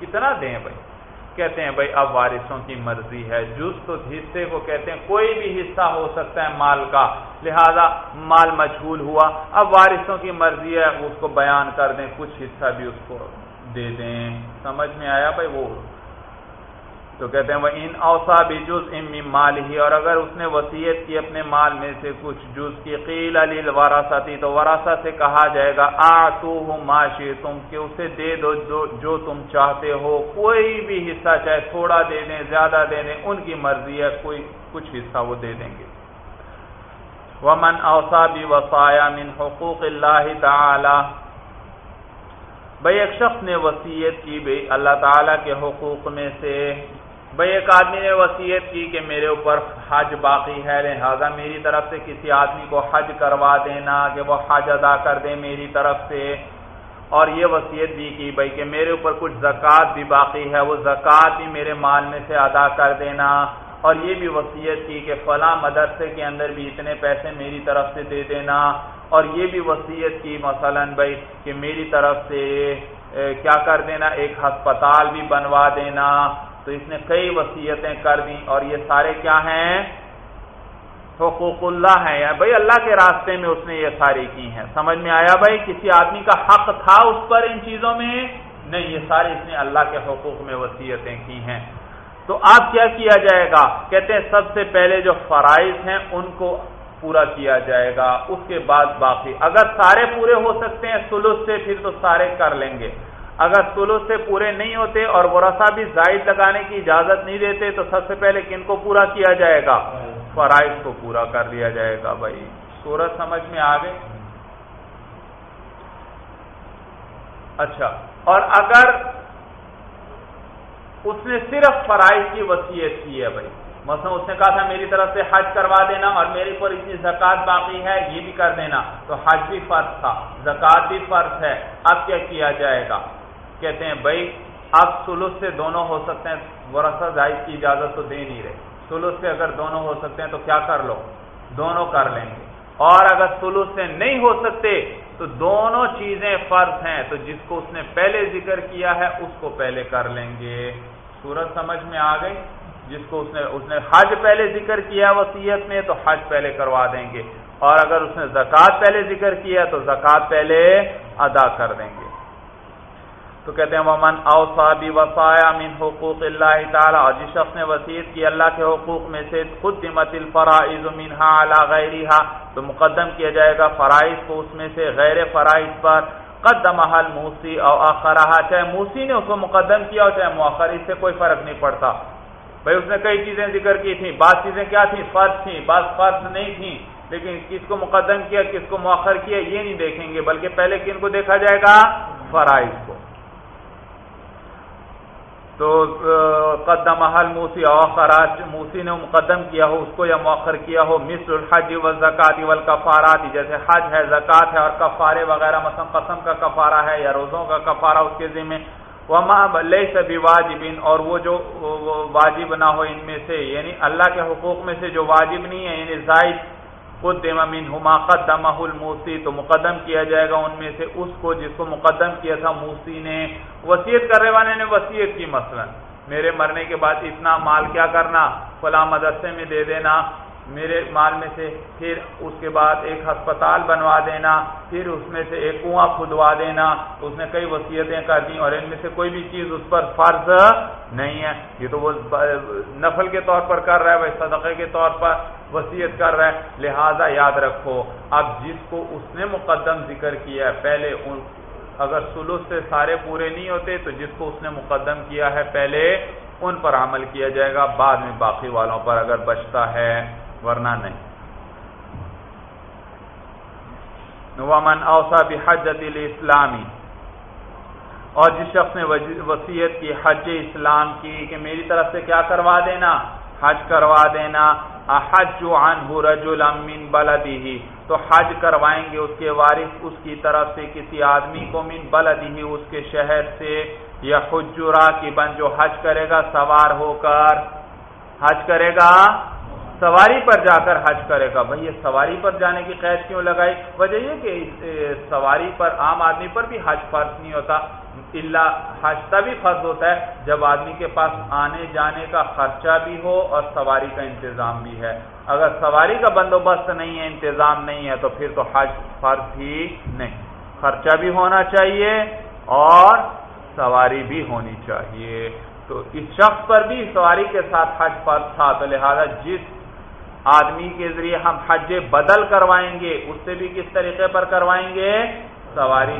کتنا دیں بھائی؟ کہتے ہیں بھائی، اب وارثوں کی مرضی ہے۔ جز تو حصے کو کہتے ہیں، کوئی بھی حصہ ہو سکتا ہے مال کا۔ لہذا مال مجھول ہوا۔ اب وارثوں کی مرضی ہے، اس کو بیان کر دیں، کچھ حصہ بھی اس کو دے دیں۔ سمجھ میں آیا بھائی وہ؟ تو کہتے ہیں وہ ان اوسا بھی جز ام مال ہی اور اگر اس نے وسیعت کی اپنے مال میں سے کچھ جز کی قیل علی وراثتی تو وراثہ سے کہا جائے گا آ تو معاشی تم کہ اسے دے دو جو, جو تم چاہتے ہو کوئی بھی حصہ چاہے تھوڑا دے دیں زیادہ دے دیں ان کی مرضی ہے کوئی کچھ حصہ وہ دے دیں گے۔ ومن اوسا بھی وسایا من حقوق اللہ تعالی بھائی ایک شخص نے وسیعت کی بھائی اللہ تعالیٰ کے حقوق میں سے بھائی، ایک آدمی نے وسیعت کی کہ میرے اوپر حج باقی ہے، لہٰذا میری طرف سے کسی آدمی کو حج کروا دینا، کہ وہ حج ادا کر دے میری طرف سے۔ اور یہ وصیت بھی کی بھائی کہ میرے اوپر کچھ زکوٰۃ بھی باقی ہے، وہ زکوٰۃ بھی میرے مال میں سے ادا کر دینا۔ اور یہ بھی وصیت کی کہ فلاں مدرسے کے اندر بھی اتنے پیسے میری طرف سے دے دینا۔ اور یہ بھی وصیت کی مثلا بھائی کہ میری طرف سے کیا کر دینا؟ ایک ہسپتال بھی بنوا دینا۔ تو اس نے کئی وصیتیں کر دی اور یہ سارے کیا ہیں؟ حقوق اللہ ہیں۔ یا بھائی اللہ کے راستے میں اس نے یہ ساری کی ہیں۔ سمجھ میں آیا بھائی؟ کسی آدمی کا حق تھا اس پر ان چیزوں میں؟ نہیں، یہ سارے اس نے اللہ کے حقوق میں وصیتیں کی ہیں۔ تو آپ کیا کیا جائے گا؟ کہتے ہیں سب سے پہلے جو فرائض ہیں، ان کو پورا کیا جائے گا۔ اس کے بعد باقی۔ اگر سارے پورے ہو سکتے ہیں، سلوس سے پھر تو سارے کر لیں گے۔ اگر سلو سے پورے نہیں ہوتے اور ورثہ بھی زائد لگانے کی اجازت نہیں دیتے، تو سب سے پہلے کن کو پورا کیا جائے گا؟ فرائض کو پورا کر دیا جائے گا بھائی۔ سورج سمجھ میں آ اچھا اور اگر اس نے صرف فرائض کی وصیت کی ہے بھائی، مثلا اس نے کہا تھا میری طرف سے حج کروا دینا اور میرے پر اتنی زکات باقی ہے، یہ بھی کر دینا، تو حج بھی فرض تھا زکات بھی فرض ہے، اب کیا کیا جائے گا؟ کہتے ہیں، بھائی، اب سلوس سے دونوں ہو سکتے ہیں. ورثہ جائز کی اجازت تو دے نہیں رہے۔ سلوس سے اگر دونوں ہو سکتے ہیں تو کیا کر لو؟ دونوں کر لیں گے۔ اور اگر سلوس سے نہیں ہو سکتے تو دونوں چیزیں فرض ہیں۔ تو جس کو اس نے پہلے ذکر کیا ہے، اس کو پہلے کر لیں گے۔ سورج سمجھ میں آ گئی؟ جس کو اس نے اس نے حج پہلے ذکر کیا وسیعت میں، تو حج پہلے کروا دیں گے۔ اور اگر اس نے زکوٰۃ پہلے ذکر کیا، تو زکوٰۃ پہلے ادا کر دیں گے۔ تو کہتے ہیں، ومن اوسا بھی وسایا من حقوق اللہ تعالیٰ اور جس شخص نے وسیعت کی اللہ کے حقوق میں سے خود دمت الفرائض منہا علی غیرہا تو مقدم کیا جائے گا فرائض کو اس میں سے غیر فرائض پر قدم حل موسی اور آخرہ چاہے موسی نے اس کو مقدم کیا اور چاہے مؤخر اس سے کوئی فرق نہیں پڑتا۔ بھائی، اس نے کئی چیزیں ذکر کی تھیں، بعض چیزیں کیا تھیں، فرض تھیں، بعض فرض نہیں تھیں، لیکن کس کو مقدم کیا، کس کو مؤخر کیا، یہ نہیں دیکھیں گے، بلکہ پہلے کن کو دیکھا جائے گا؟ فرائض کو۔ تو قدم حل موسی اوخراج موسی نے مقدم کیا ہو، اس کو یا مؤخر کیا ہو مصر الحج و زکات والکفارات، جیسے حج ہے، زکات ہے اور کفارے وغیرہ، مثلا قسم کا کفارہ ہے یا روزوں کا کفارہ اس کے ذمہ۔ وما لیس بواجب، اور وہ جو واجب نہ ہو ان میں سے یعنی اللہ کے حقوق میں سے جو واجب نہیں ہے یعنی زائد قدم منہما قدمہ الموسی تو مقدم کیا جائے گا ان میں سے اس کو جس کو مقدم کیا تھا موسی نے۔ وصیت کرنے والے نے وصیت کی مثلا۔ میرے مرنے کے بعد اتنا مال کیا کرنا؟ فلاں مدرسے میں دے دینا۔ میرے مال میں سے پھر اس کے بعد ایک ہسپتال بنوا دینا، پھر اس میں سے ایک کنواں کھدوا دینا۔ اس نے کئی وصیتیں کر دی اور ان میں سے کوئی بھی چیز اس پر فرض نہیں ہے۔ یہ تو وہ نفل کے طور پر کر رہا ہے، وہ صدقے کے طور پر وصیت کر رہا ہے۔ لہذا یاد رکھو، اب جس کو اس نے مقدم ذکر کیا ہے، پہلے ان اگر سلوس سے سارے پورے نہیں ہوتے تو جس کو اس نے مقدم کیا ہے، پہلے ان پر عمل کیا جائے گا، بعد میں باقی والوں پر اگر بچتا ہے۔ ورنہ نہیں۔ ومن اوسا بھی حجت اسلامی اور جس شخص نے وسیعت کی، حج اسلام کی کہ میری طرف سے کیا کروا دینا؟ حج کروا دینا۔ حج عنہ رجل من بلدی تو حج کروائیں گے اس کے وارث، اس کی طرف سے کسی آدمی کو من بلدی اس کے شہر سے۔ یا حجرا کی بن جو حج کرے گا، سوار ہو کر۔ حج کرے گا؟ سواری پر جا کر حج کرے گا۔ بھائی، یہ سواری پر جانے کی قید کیوں لگائی؟ وجہ یہ کہ سواری پر عام آدمی پر بھی حج فرض نہیں ہوتا۔ اللہ حج تبھی فرض ہوتا ہے جب آدمی کے پاس آنے جانے کا خرچہ بھی ہو اور سواری کا انتظام بھی ہے۔ اگر سواری کا بندوبست نہیں ہے، انتظام نہیں ہے، تو پھر تو حج فرض ہی نہیں۔ خرچہ بھی ہونا چاہیے اور سواری بھی ہونی چاہیے۔ تو اس شخص پر بھی سواری کے ساتھ حج پر تھا۔ تو لہذا جس آدمی کے ذریعے ہم حج بدل کروائیں گے، اس سے بھی کس طریقے پر کروائیں گے؟ سواری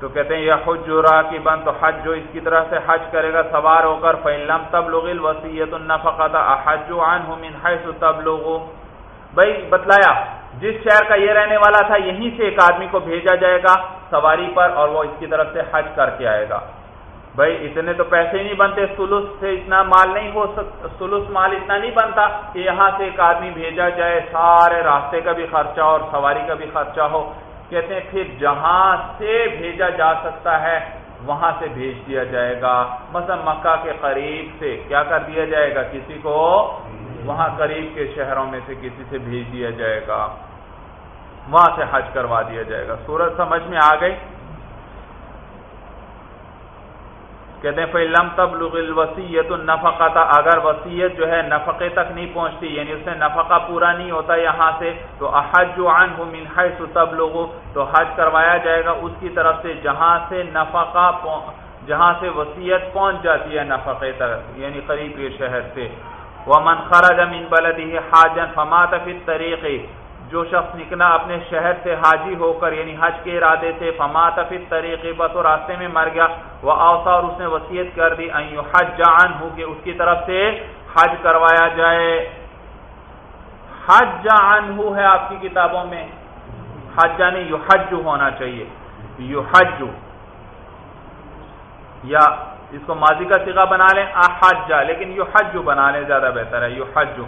تو کہتے ہیں یہ حج را کی بند تو حج جو اس کی طرح سے حج کرے گا، سوار ہو کر فلم تب لوگ وسیعت النفقت حج من حیث تب لوگوں بھائی، بتلایا، جس شہر کا یہ رہنے والا تھا، یہیں سے ایک آدمی کو بھیجا جائے گا سواری پر اور وہ اس کی طرف سے حج کر کے آئے گا۔ بھائی اتنے تو پیسے ہی نہیں بنتے، سلوس سے اتنا مال نہیں ہو سکتا سلوس مال اتنا نہیں بنتا کہ یہاں سے ایک آدمی بھیجا جائے، سارے راستے کا بھی خرچہ اور سواری کا بھی خرچہ ہو۔ کہتے ہیں، پھر جہاں سے بھیجا جا سکتا ہے، وہاں سے بھیج دیا جائے گا۔ مثلا مکہ کے قریب سے کیا کر دیا جائے گا؟ کسی کو وہاں قریب کے شہروں میں سے کسی سے بھیج دیا جائے گا۔ وہاں سے حج کروا دیا جائے گا۔ سورج سمجھ میں آ گئی؟ کہتے ہیں فلم تب الوسیت النفقہ اگر وسیعت جو ہے نفقے تک نہیں پہنچتی یعنی اس سے نفقہ پورا نہیں ہوتا یہاں سے، تو احج عنہ من حیث تب لوگوں تو حج کروایا جائے گا اس کی طرف سے جہاں سے نفقہ جہاں سے وسیعت پہنچ جاتی ہے نفقے تک یعنی قریب کے شہر سے۔ ومن خرج من بلده حاجا فمات في الطريق جو شخص نکلا اپنے شہر سے حاجی ہو کر یعنی حج کے ارادے سے، فمات فی الطريق بس راستے میں مر گیا۔ وہ اوصا اور اس نے وصیت کر دی، ان يحج عنه کہ اس کی طرف سے حج کروایا جائے۔ حج عنه ہے آپ کی کتابوں میں۔ حج یعنی یحج ہونا چاہیے۔ یحج۔ یا اس کو ماضی کا سگا بنا لیں احجا لیکن یو حج بنا لیں، زیادہ بہتر ہے۔ یو حج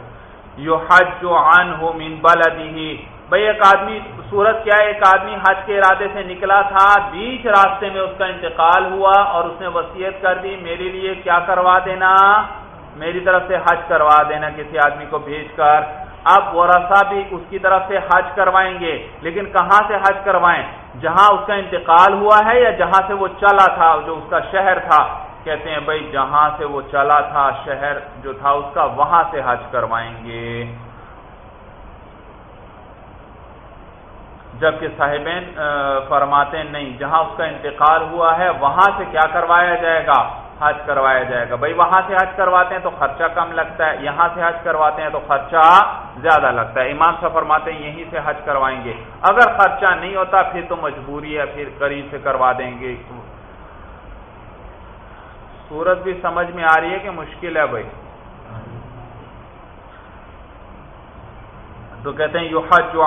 یو حج عن ہو من بلدی بھائی ایک آدمی، صورت کیا ہے؟ ایک آدمی حج کے ارادے سے نکلا تھا، بیچ راستے میں اس کا انتقال ہوا اور اس نے وصیت کر دی، میرے لیے کیا کروا دینا؟ میری طرف سے حج کروا دینا، کسی آدمی کو بھیج کر۔ اب ورثہ بھی اس کی طرف سے حج کروائیں گے، لیکن کہاں سے حج کروائیں؟ جہاں اس کا انتقال ہوا ہے یا جہاں سے وہ چلا تھا، جو اس کا شہر تھا؟ کہتے ہیں بھائی جہاں سے وہ چلا تھا شہر جو تھا، اس کا وہاں سے حج کروائیں گے۔ جبکہ صاحبین فرماتے نہیں، جہاں اس کا انتقال ہوا ہے، وہاں سے کیا کروایا جائے گا؟ حج کروایا جائے گا۔ بھائی، وہاں سے حج کرواتے ہیں تو خرچہ کم لگتا ہے، یہاں سے حج کرواتے ہیں تو خرچہ زیادہ لگتا ہے۔ امام سے فرماتے ہیں، یہیں سے حج کروائیں گے۔ اگر خرچہ نہیں ہوتا، پھر تو مجبوری ہے، پھر قریب سے کروا دیں گے۔ صورت بھی سمجھ میں آ رہی ہے کہ مشکل ہے بھائی۔ تو کہتے ہیں یو حج جو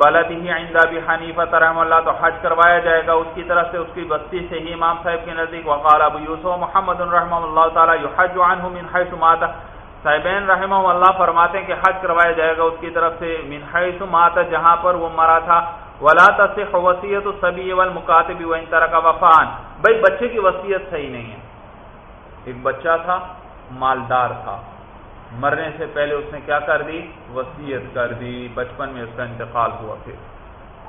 بلد ہی آئندہ بھی حنیفت رحم اللہ. تو حج کروایا جائے گا اس کی طرف سے، اس کی بستی سے ہی امام صاحب کے نزدیک۔ وقال ابو یوسف، محمد الرحم اللہ تعالیٰ یو حج من حیث ماتا صاحبین رحمہ اللہ فرماتے ہیں کہ حج کروایا جائے گا اس کی طرف سے من حیث ماتا جہاں پر وہ مرا تھا۔ ولا تصح وصیت الصبی والمکاتب وان ترک وفان بھائی، بچے کی وصیت صحیح نہیں ہے۔ ایک بچہ تھا، مالدار تھا۔ مرنے سے پہلے اس نے کیا کر دی؟ وسیعت کر دی۔ بچپن میں اس کا انتقال ہوا پھر۔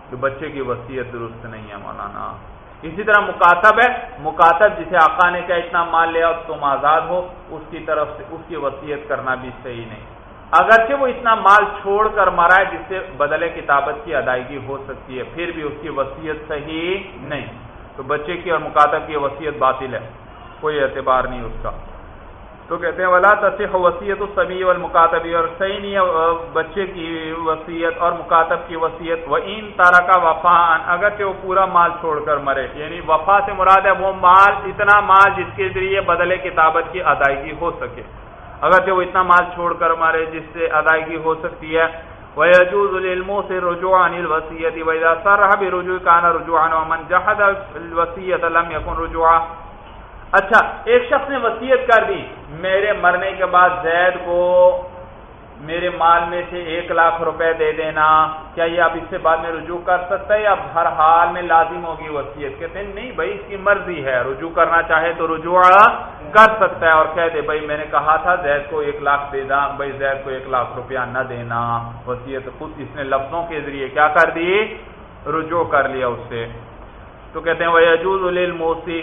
کہ بچے کی وسیعت درست نہیں ہے مولانا۔ اسی طرح مکاتب ہے۔ مکاتب جسے آقا نے کیا اتنا مال لیا تم آزاد ہو۔ اس کی طرف سے، اس کی وسیعت کرنا بھی صحیح نہیں۔ اگرچہ وہ اتنا مال چھوڑ کر مرا ہے، جس سے بدلے کتابت کی ادائیگی ہو سکتی ہے، پھر بھی اس کی وسیعت صحیح نہیں۔ تو بچے کی اور مکاتب کی وسیعت باطل ہے۔ کوئی اعتبار نہیں اس کا۔ تو کہتے ہیں، ولا تصح وسیعت السمی والمکاتبی اور صحیح نہیں بچے کی وصیت اور مکاتب کی وصیت۔ وہ ان تارا کا وفان اگرچہ وہ پورا مال چھوڑ کر مرے۔ یعنی وفا سے مراد ہے وہ مال، اتنا مال جس کے ذریعے بدلے کتابت کی ادائیگی ہو سکے۔ اگرچہ وہ اتنا مال چھوڑ کر مرے جس سے ادائیگی ہو سکتی ہے۔ ويجوز للموسى الرجوع عن الوصيه واذا صرح برجوع كان رجوعا، ومن جحد الوصيه لم يكن رجوعا۔ اچھا ایک شخص نے وسیعت کر دی، میرے مرنے کے بعد زید کو میرے مال میں سے ایک لاکھ روپے دے دینا، کیا یہ اب اس سے بعد میں رجوع کر سکتا ہے یا ہر حال میں لازم ہوگی وسیعت کہتے ہیں، نہیں بھائی، اس کی مرضی ہے، رجوع کرنا چاہے تو رجوع کر سکتا ہے اور کہہ دے، بھائی، میں نے کہا تھا زید کو ایک لاکھ دے دا، بھائی، زید کو ایک لاکھ روپیہ نہ دینا وسیعت خود اس نے لفظوں کے ذریعے کیا کر دی؟ رجوع کر لیا اس سے۔ تو کہتے ہیں وہ عجوز الموسی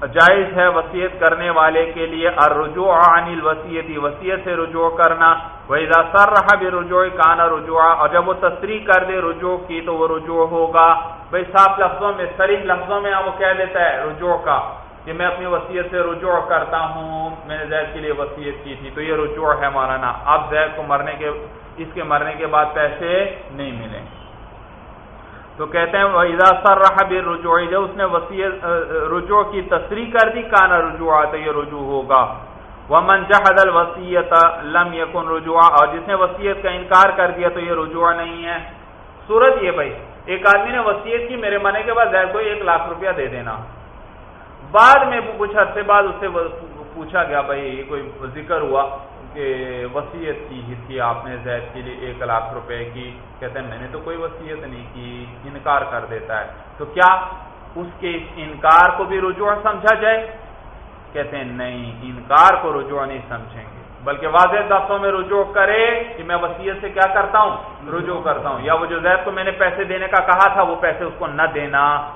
جائز ہے وسیعت کرنے والے کے لیے الرجوع عن الوسیعتی وسیعت سے رجوع کرنا۔ وَإِذَا سَرَّحَ بِرُجُوعِ كَانَ رُجُوعًا، اور جب وہ تصریح کر دے رجوع کی تو وہ رجوع ہوگا۔ بھئی صاف لفظوں میں صریح لفظوں میں وہ کہہ دیتا ہے رجوع کا کہ میں اپنی وسیعت سے رجوع کرتا ہوں، میں نے زید کے لیے وسیعت کی تھی، تو یہ رجوع ہے مولانا۔ اب زید کو مرنے کے، اس کے مرنے کے بعد پیسے نہیں ملیں۔ تو کہتے ہیں سر رہا رجوع جب اس نے وسیعت رجوع کی تصریح کر دی کانا رجوع تو یہ رجوع ہوگا۔ وہ جہد الوسیت لم یکن رجوع اور جس نے وسیعت کا انکار کر دیا تو یہ رجوع نہیں ہے۔ صورت یہ بھائی، ایک آدمی نے وسیعت کی، میرے مرنے کے بعد زید کو ایک لاکھ روپیہ دے دینا۔ بعد میں کچھ عرصے بعد اس سے پوچھا گیا، بھائی یہ کوئی ذکر ہوا؟ کہ وسیعت کی ہی تھی آپ نے زید کے لیے ایک لاکھ روپے کی۔ کہتے ہیں، میں نے تو کوئی وسیعت نہیں کی، انکار کر دیتا ہے۔ تو کیا اس کے اس انکار کو بھی رجوع سمجھا جائے؟ کہتے ہیں، نہیں، انکار کو رجوع نہیں سمجھیں گے۔ بلکہ واضح دفتوں میں رجوع کرے کہ میں وسیعت سے کیا کرتا ہوں؟ رجوع کرتا ہوں۔ یا وہ جو زید کو میں نے پیسے دینے کا کہا تھا، وہ پیسے اس کو نہ دینا۔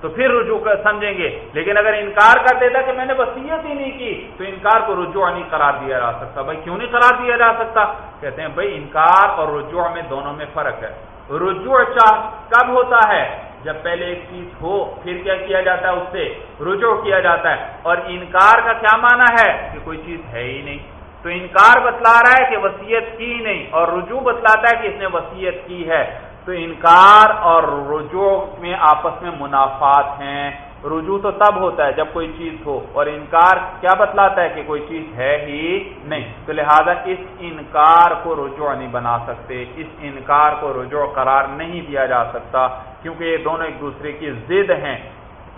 تو پھر رجوع کر سمجھیں گے۔ لیکن اگر انکار کر دیتا کہ میں نے وسیعت ہی نہیں کی، تو انکار کو رجوع نہیں قرار دیا جا سکتا۔ بھائی کیوں نہیں قرار دیا جا سکتا؟ کہتے ہیں، بھائی انکار اور رجوع میں دونوں میں فرق ہے۔ رجوع چاہ کب ہوتا ہے؟ جب پہلے ایک چیز ہو، پھر کیا کیا جاتا ہے؟ اس سے رجوع کیا جاتا ہے۔ اور انکار کا کیا معنی ہے؟ کہ کوئی چیز ہے ہی نہیں۔ تو انکار بتلا رہا ہے کہ وسیعت کی نہیں، اور رجوع بتلاتا ہے کہ اس نے وسیعت کی ہے۔ تو انکار اور رجوع میں آپس میں منافات ہیں۔ رجوع تو تب ہوتا ہے جب کوئی چیز ہو اور انکار کیا بتلاتا ہے کہ کوئی چیز ہے ہی نہیں۔ تو لہذا اس انکار کو رجوع نہیں بنا سکتے، اس انکار کو رجوع قرار نہیں دیا جا سکتا، کیونکہ یہ دونوں ایک دوسرے کی ضد ہیں۔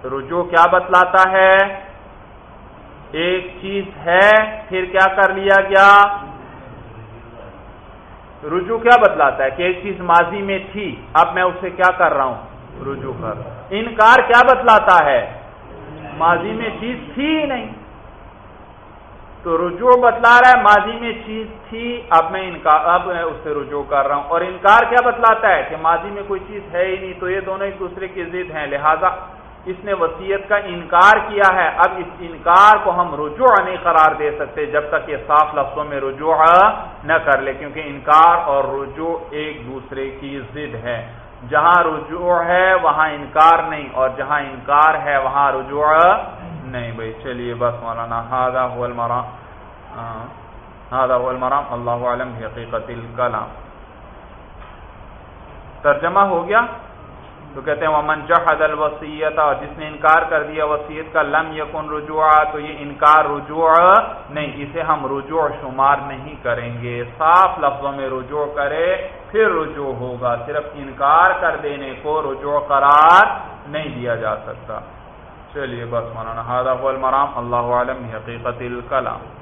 رجوع کیا بتلاتا ہے؟ ایک چیز ہے، پھر کیا کر لیا گیا؟ رجوع کیا بتلاتا ہے کہ ایک چیز ماضی میں تھی، اب میں اسے کیا کر رہا ہوں؟ رجوع کر۔ انکار کیا بتلاتا ہے؟ ماضی میں چیز تھی ہی نہیں۔ تو رجوع بتلا رہا ہے، ماضی میں چیز تھی، اب میں انکار، اب میں اس سے رجوع کر رہا ہوں۔ اور انکار کیا بتلاتا ہے کہ ماضی میں کوئی چیز ہے ہی نہیں؟ تو یہ دونوں ایک دوسرے کی ضد ہیں، لہذا اس نے وسیعت کا انکار کیا ہے، اب اس انکار کو ہم رجوع نہیں قرار دے سکتے جب تک یہ صاف لفظوں میں رجوع نہ کر لے، کیونکہ انکار اور رجوع ایک دوسرے کی ضد ہے۔ جہاں رجوع ہے، وہاں انکار نہیں، اور جہاں انکار ہے، وہاں رجوع نہیں۔ بھائی، چلیے، بس مولانا ہاضا المرام. ہاضا المرام. اللہ عالم حقیقت الکلام۔ ترجمہ ہو گیا؟ تو کہتے ہیں ومن جحد الوسیت اور جس نے انکار کر دیا وسیعت کا، لم یکن رجوع تو یہ انکار رجوع نہیں، اسے ہم رجوع شمار نہیں کریں گے۔ صاف لفظوں میں رجوع کرے، پھر رجوع ہوگا۔ صرف انکار کر دینے کو رجوع قرار نہیں دیا جا سکتا۔ چلیے بس مولانا المرام، اللہ عالم حقیقت الکلام۔